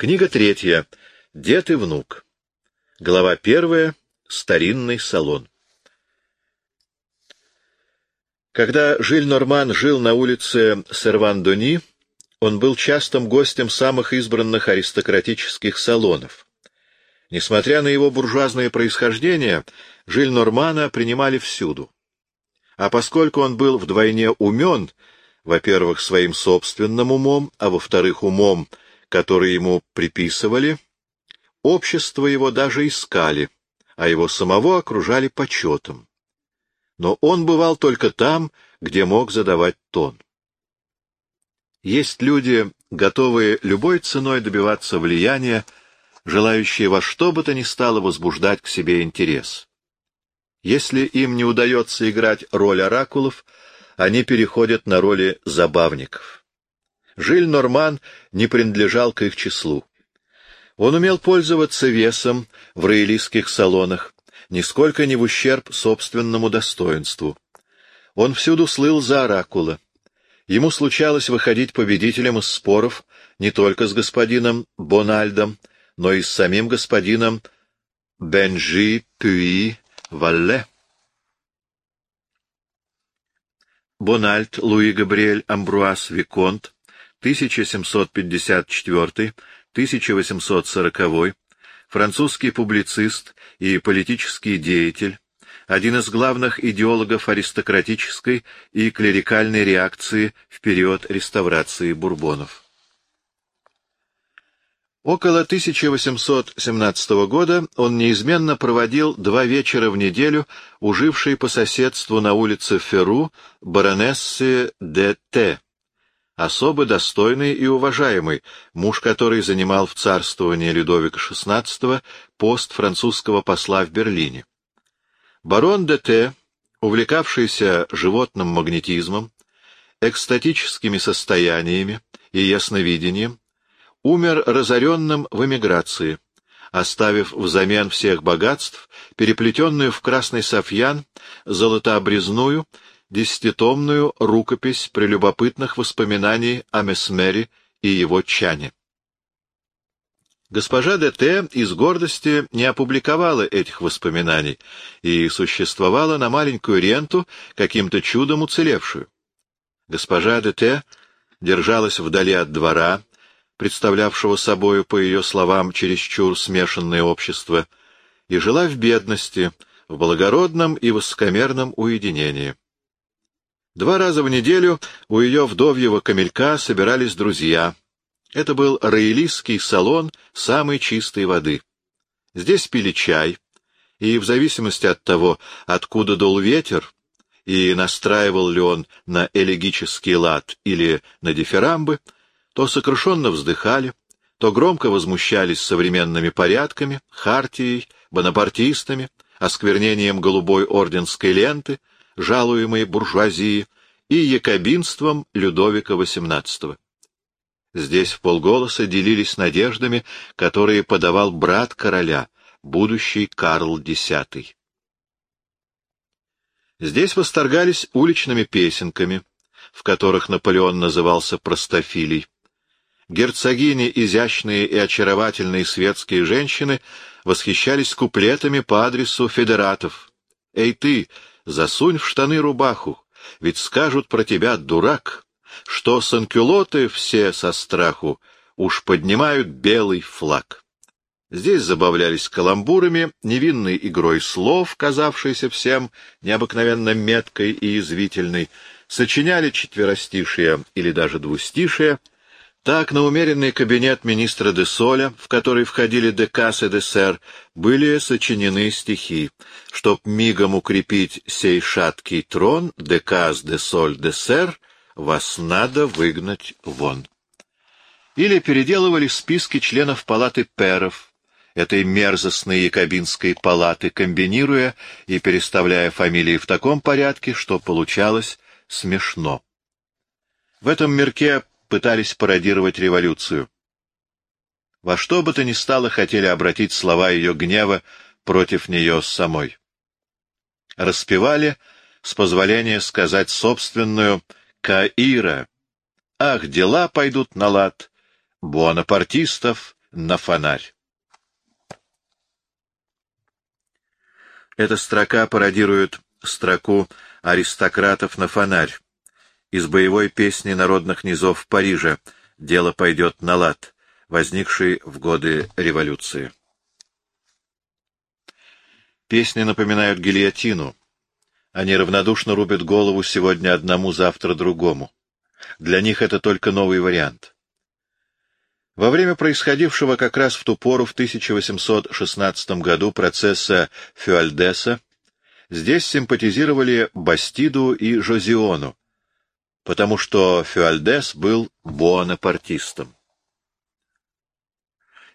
Книга третья. Дед и внук. Глава первая. Старинный салон. Когда Жиль Норман жил на улице Серван-Дони, он был частым гостем самых избранных аристократических салонов. Несмотря на его буржуазное происхождение, Жиль Нормана принимали всюду. А поскольку он был вдвойне умен, во-первых, своим собственным умом, а во-вторых, умом, которые ему приписывали, общество его даже искали, а его самого окружали почетом. Но он бывал только там, где мог задавать тон. Есть люди, готовые любой ценой добиваться влияния, желающие во что бы то ни стало возбуждать к себе интерес. Если им не удается играть роль оракулов, они переходят на роли забавников. Жиль Норман не принадлежал к их числу. Он умел пользоваться весом в роялистских салонах, нисколько не в ущерб собственному достоинству. Он всюду слыл за оракула. Ему случалось выходить победителем из споров не только с господином Бональдом, но и с самим господином Бенжи Пюи Валле. Бональд Луи Габриэль Амбруас Виконт 1754-1840, французский публицист и политический деятель, один из главных идеологов аристократической и клерикальной реакции в период реставрации бурбонов. Около 1817 года он неизменно проводил два вечера в неделю у жившей по соседству на улице Феру баронессы де Т, особо достойный и уважаемый, муж который занимал в царствовании Людовика XVI пост французского посла в Берлине. Барон де Т, увлекавшийся животным магнетизмом, экстатическими состояниями и ясновидением, умер разоренным в эмиграции, оставив взамен всех богатств переплетенную в красный софьян золотообрезную десятитомную рукопись прелюбопытных воспоминаний о Месмере и его чане. Госпожа Д.Т. из гордости не опубликовала этих воспоминаний и существовала на маленькую ренту, каким-то чудом уцелевшую. Госпожа Д.Т. держалась вдали от двора, представлявшего собою, по ее словам, чересчур смешанное общество, и жила в бедности, в благородном и высокомерном уединении. Два раза в неделю у ее вдовьего камелька собирались друзья. Это был роялистский салон самой чистой воды. Здесь пили чай, и в зависимости от того, откуда дул ветер, и настраивал ли он на элегический лад или на дифирамбы, то сокрушенно вздыхали, то громко возмущались современными порядками, хартией, бонапартистами, осквернением голубой орденской ленты, жалуемой буржуазии, и якобинством Людовика XVIII. Здесь в полголоса делились надеждами, которые подавал брат короля, будущий Карл X. Здесь восторгались уличными песенками, в которых Наполеон назывался простофилей. Герцогини, изящные и очаровательные светские женщины, восхищались куплетами по адресу федератов. «Эй ты, засунь в штаны рубаху, ведь скажут про тебя, дурак, что санкюлоты все со страху уж поднимают белый флаг». Здесь забавлялись каламбурами, невинной игрой слов, казавшейся всем необыкновенно меткой и язвительной, сочиняли четверостишие или даже двустишие, так, на умеренный кабинет министра де Соля, в который входили Декас и де Сер, были сочинены стихи. Чтоб мигом укрепить сей шаткий трон, Декас де Соль де Сер, вас надо выгнать вон. Или переделывали списки членов палаты перов, этой мерзостной якобинской палаты, комбинируя и переставляя фамилии в таком порядке, что получалось смешно. В этом мирке пытались пародировать революцию. Во что бы то ни стало хотели обратить слова ее гнева против нее самой. Распевали, с позволения сказать собственную «Каира». Ах, дела пойдут на лад, буанапартистов на фонарь. Эта строка пародирует строку аристократов на фонарь из боевой песни народных низов Парижа «Дело пойдет на лад», возникшей в годы революции. Песни напоминают гильотину. Они равнодушно рубят голову сегодня одному, завтра другому. Для них это только новый вариант. Во время происходившего как раз в ту пору, в 1816 году, процесса Фюальдеса, здесь симпатизировали Бастиду и Жозиону, потому что Фюальдес был буонапартистом.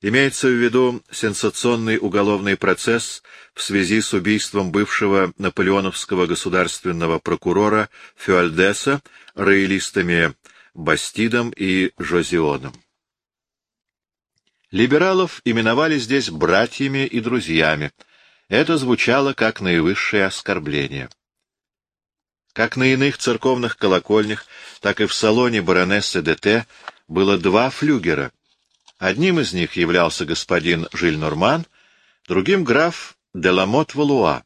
Имеется в виду сенсационный уголовный процесс в связи с убийством бывшего наполеоновского государственного прокурора Фюальдеса роялистами Бастидом и Жозионом. Либералов именовали здесь братьями и друзьями. Это звучало как наивысшее оскорбление. Как на иных церковных колокольнях, так и в салоне баронессы ДТ было два флюгера. Одним из них являлся господин Жиль-Норман, другим — граф Деламот-Валуа,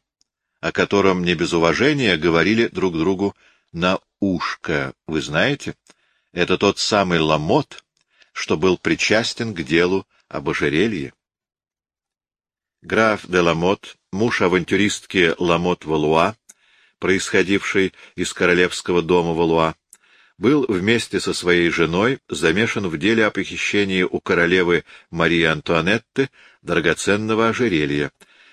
о котором не без уважения говорили друг другу на ушко. Вы знаете, это тот самый Ламот, что был причастен к делу об ожерелье. Граф де Ламот, муж авантюристки Ламот Валуа, происходивший из королевского дома Валуа, был вместе со своей женой замешан в деле о похищении у королевы Марии Антуанетты драгоценного ожерелья.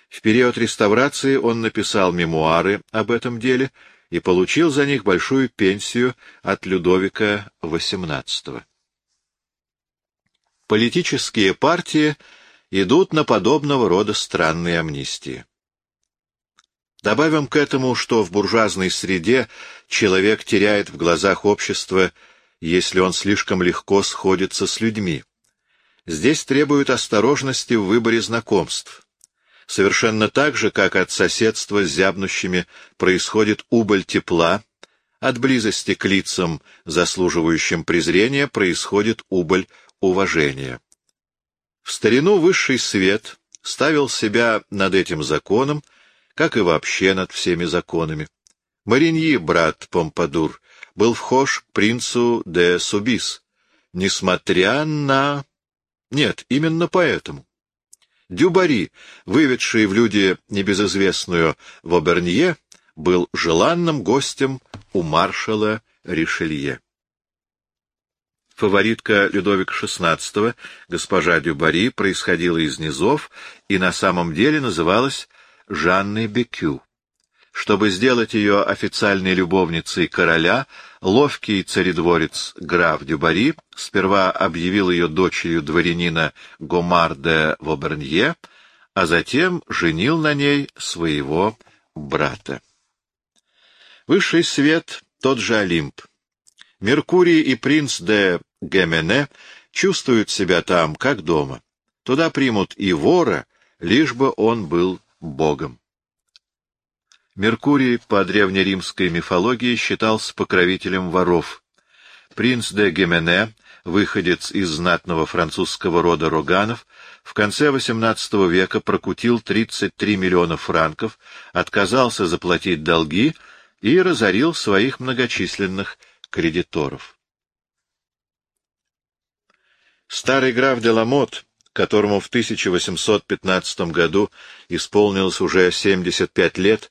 В период реставрации он написал мемуары об этом деле и получил за них большую пенсию от Людовика XVIII. Политические партии идут на подобного рода странные амнистии. Добавим к этому, что в буржуазной среде человек теряет в глазах общества, если он слишком легко сходится с людьми. Здесь требуют осторожности в выборе знакомств. Совершенно так же, как от соседства с зябнущими происходит убыль тепла, от близости к лицам, заслуживающим презрения, происходит убыль уважения. В старину высший свет ставил себя над этим законом, как и вообще над всеми законами. Мариньи, брат Помпадур, был вхож к принцу де Субис, несмотря на... Нет, именно поэтому. Дюбари, выведший в люди небезызвестную Вобернье, был желанным гостем у маршала Ришелье. Фаворитка Людовика XVI, госпожа Дюбари, происходила из низов и на самом деле называлась Жанной Бекю. Чтобы сделать ее официальной любовницей короля, ловкий царедворец граф Дюбари сперва объявил ее дочерью дворянина Гомарде Вобернье, а затем женил на ней своего брата. Высший свет — тот же Олимп. Меркурий и принц де Гемене чувствуют себя там, как дома. Туда примут и вора, лишь бы он был богом. Меркурий по древнеримской мифологии считался покровителем воров. Принц де Гемене, выходец из знатного французского рода Роганов, в конце XVIII века прокутил 33 миллиона франков, отказался заплатить долги и разорил своих многочисленных кредиторов. Старый граф Деламот, которому в 1815 году исполнилось уже 75 лет,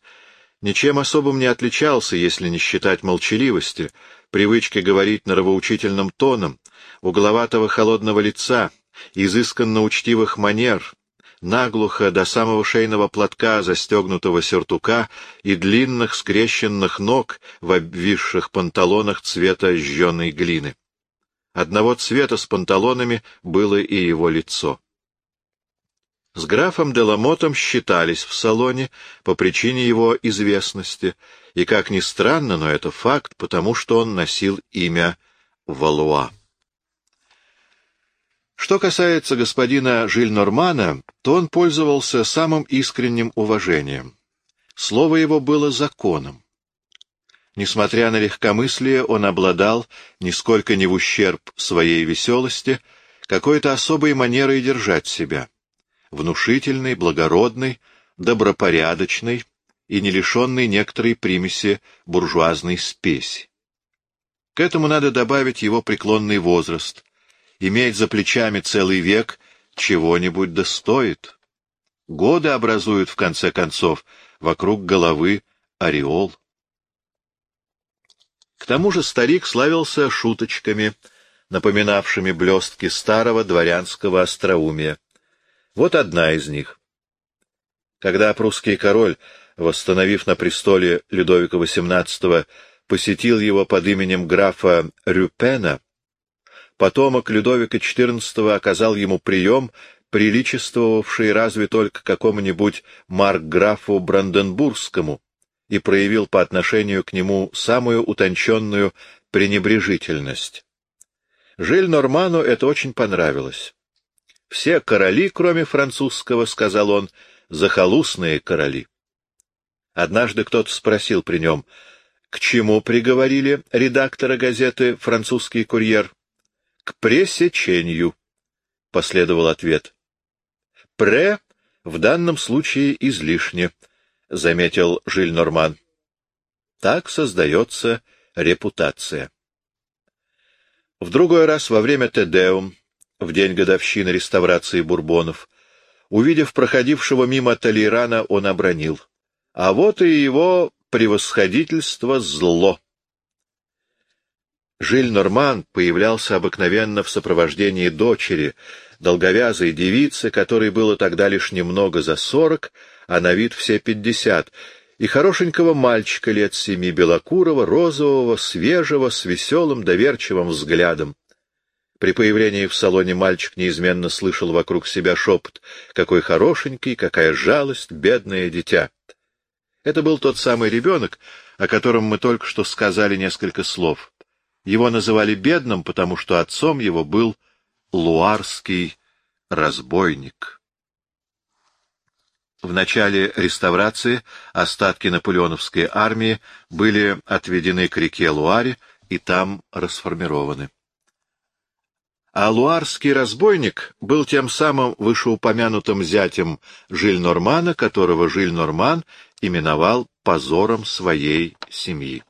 ничем особым не отличался, если не считать молчаливости, привычки говорить норовоучительным тоном, угловатого холодного лица, изысканно учтивых манер, наглухо до самого шейного платка застегнутого сюртука и длинных скрещенных ног в обвисших панталонах цвета жженой глины. Одного цвета с панталонами было и его лицо. С графом Деламотом считались в салоне по причине его известности, и, как ни странно, но это факт, потому что он носил имя Валуа. Что касается господина Жильнормана, то он пользовался самым искренним уважением. Слово его было законом. Несмотря на легкомыслие, он обладал, нисколько не в ущерб своей веселости, какой-то особой манерой держать себя, внушительный, благородный, добропорядочный и не лишенный некоторой примеси буржуазной спеси. К этому надо добавить его преклонный возраст. Иметь за плечами целый век чего-нибудь достоит. Годы образуют, в конце концов, вокруг головы ореол. К тому же старик славился шуточками, напоминавшими блестки старого дворянского остроумия. Вот одна из них. Когда прусский король, восстановив на престоле Людовика XVIII, посетил его под именем графа Рюпена, потомок Людовика XIV оказал ему прием, приличествовавший разве только какому-нибудь маркграфу Бранденбургскому, и проявил по отношению к нему самую утонченную пренебрежительность. Жиль Норману это очень понравилось. «Все короли, кроме французского, — сказал он, — захолустные короли». Однажды кто-то спросил при нем, к чему приговорили редактора газеты «Французский курьер»? К пресечению, — последовал ответ. Пре в данном случае излишне, — заметил Жиль Норман. Так создается репутация. В другой раз во время Тедеум, в день годовщины реставрации бурбонов, увидев проходившего мимо Толейрана, он обронил. А вот и его превосходительство зло. Жиль Норман появлялся обыкновенно в сопровождении дочери, долговязой девицы, которой было тогда лишь немного за сорок, а на вид все пятьдесят, и хорошенького мальчика лет семи, белокурого, розового, свежего, с веселым, доверчивым взглядом. При появлении в салоне мальчик неизменно слышал вокруг себя шепот «Какой хорошенький, какая жалость, бедное дитя!» Это был тот самый ребенок, о котором мы только что сказали несколько слов. Его называли бедным, потому что отцом его был луарский разбойник. В начале реставрации остатки наполеоновской армии были отведены к реке Луаре и там расформированы. А луарский разбойник был тем самым вышеупомянутым зятем Жиль-Нормана, которого Жиль-Норман именовал позором своей семьи.